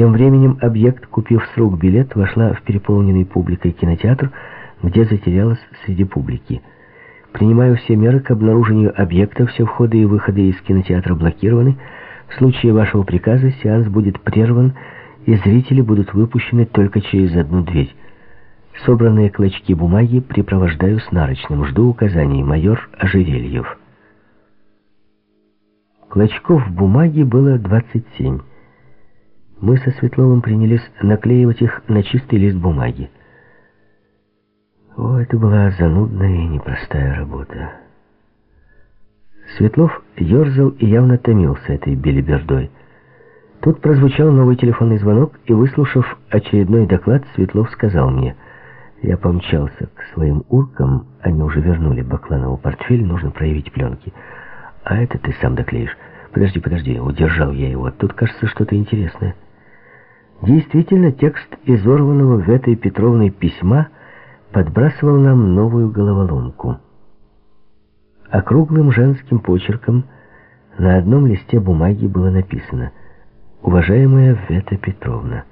Тем временем объект, купив с рук билет, вошла в переполненный публикой кинотеатр, где затерялась среди публики. Принимаю все меры к обнаружению объекта, все входы и выходы из кинотеатра блокированы. В случае вашего приказа сеанс будет прерван, и зрители будут выпущены только через одну дверь. Собранные клочки бумаги припровождаю с нарочным. Жду указаний. Майор Ожерельев. Клочков бумаги было 27. Мы со Светловым принялись наклеивать их на чистый лист бумаги. О, это была занудная и непростая работа. Светлов ерзал и явно томился этой белибердой. Тут прозвучал новый телефонный звонок, и, выслушав очередной доклад, Светлов сказал мне, я помчался к своим уркам, они уже вернули Бакланову портфель, нужно проявить пленки. А это ты сам доклеишь. Подожди, подожди, удержал я его. Тут, кажется, что-то интересное. Действительно, текст изорванного в этой Петровной письма подбрасывал нам новую головоломку. Округлым женским почерком на одном листе бумаги было написано «Уважаемая Вета Петровна,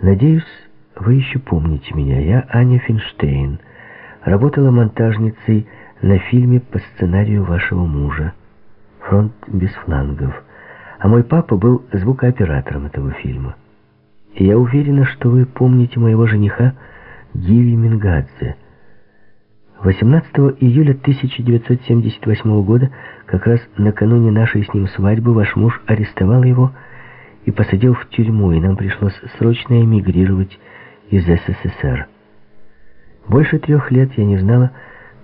надеюсь, вы еще помните меня. Я Аня Финштейн, работала монтажницей на фильме по сценарию вашего мужа «Фронт без флангов», а мой папа был звукооператором этого фильма. Я уверена, что вы помните моего жениха Гиви Мингадзе. 18 июля 1978 года, как раз накануне нашей с ним свадьбы, ваш муж арестовал его и посадил в тюрьму, и нам пришлось срочно эмигрировать из СССР. Больше трех лет я не знала,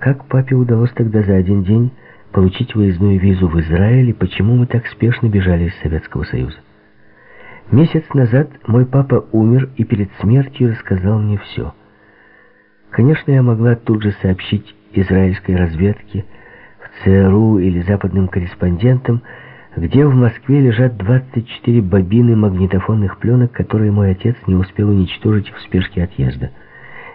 как папе удалось тогда за один день получить выездную визу в Израиль и почему мы так спешно бежали из Советского Союза. Месяц назад мой папа умер и перед смертью рассказал мне все. Конечно, я могла тут же сообщить израильской разведке, в ЦРУ или западным корреспондентам, где в Москве лежат 24 бобины магнитофонных пленок, которые мой отец не успел уничтожить в спешке отъезда.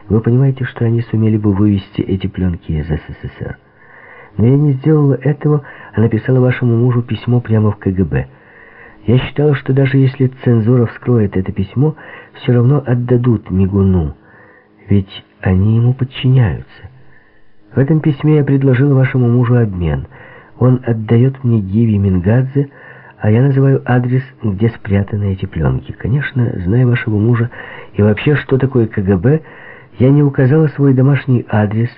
Вы понимаете, что они сумели бы вывести эти пленки из СССР. Но я не сделала этого, а написала вашему мужу письмо прямо в КГБ. Я считала, что даже если цензура вскроет это письмо, все равно отдадут Мигуну, ведь они ему подчиняются. В этом письме я предложила вашему мужу обмен. Он отдает мне Гиви Мингадзе, а я называю адрес, где спрятаны эти пленки. Конечно, зная вашего мужа и вообще, что такое КГБ, я не указала свой домашний адрес,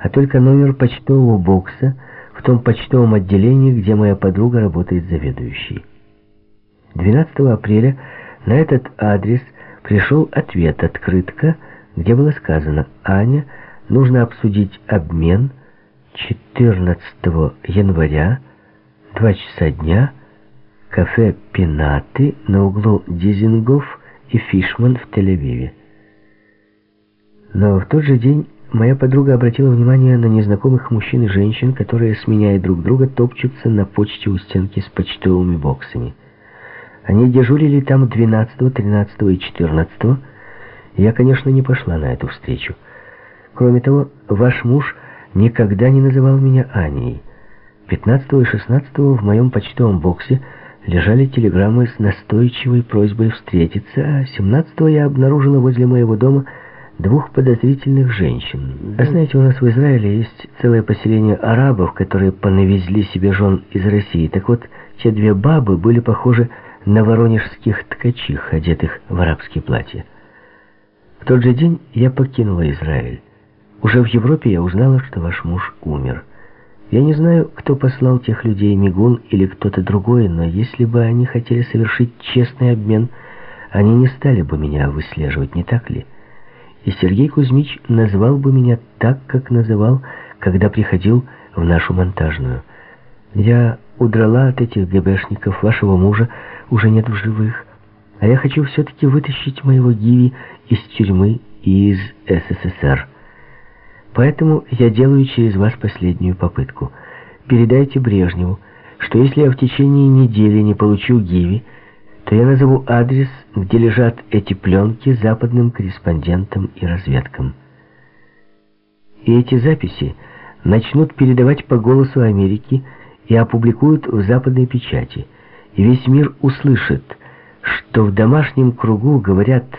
а только номер почтового бокса в том почтовом отделении, где моя подруга работает заведующей. 12 апреля на этот адрес пришел ответ, открытка, где было сказано «Аня, нужно обсудить обмен 14 января, 2 часа дня, кафе «Пенаты» на углу Дизингов и Фишман в Тель-Авиве». Но в тот же день моя подруга обратила внимание на незнакомых мужчин и женщин, которые, сменяя друг друга, топчутся на почте у стенки с почтовыми боксами. Они дежурили там 12, 13 и 14. Я, конечно, не пошла на эту встречу. Кроме того, ваш муж никогда не называл меня Аней. 15 и 16 в моем почтовом боксе лежали телеграммы с настойчивой просьбой встретиться, а 17 я обнаружила возле моего дома двух подозрительных женщин. А знаете, у нас в Израиле есть целое поселение арабов, которые понавезли себе жен из России. Так вот, те две бабы были похожи на воронежских ткачих, одетых в арабские платья. В тот же день я покинула Израиль. Уже в Европе я узнала, что ваш муж умер. Я не знаю, кто послал тех людей, Мигун или кто-то другой, но если бы они хотели совершить честный обмен, они не стали бы меня выслеживать, не так ли? И Сергей Кузьмич назвал бы меня так, как называл, когда приходил в нашу монтажную. Я удрала от этих ГБшников, вашего мужа уже нет в живых. А я хочу все-таки вытащить моего Гиви из тюрьмы и из СССР. Поэтому я делаю через вас последнюю попытку. Передайте Брежневу, что если я в течение недели не получу Гиви, то я назову адрес, где лежат эти пленки западным корреспондентам и разведкам. И эти записи начнут передавать по голосу Америки и опубликуют в западной печати. И весь мир услышит, что в домашнем кругу говорят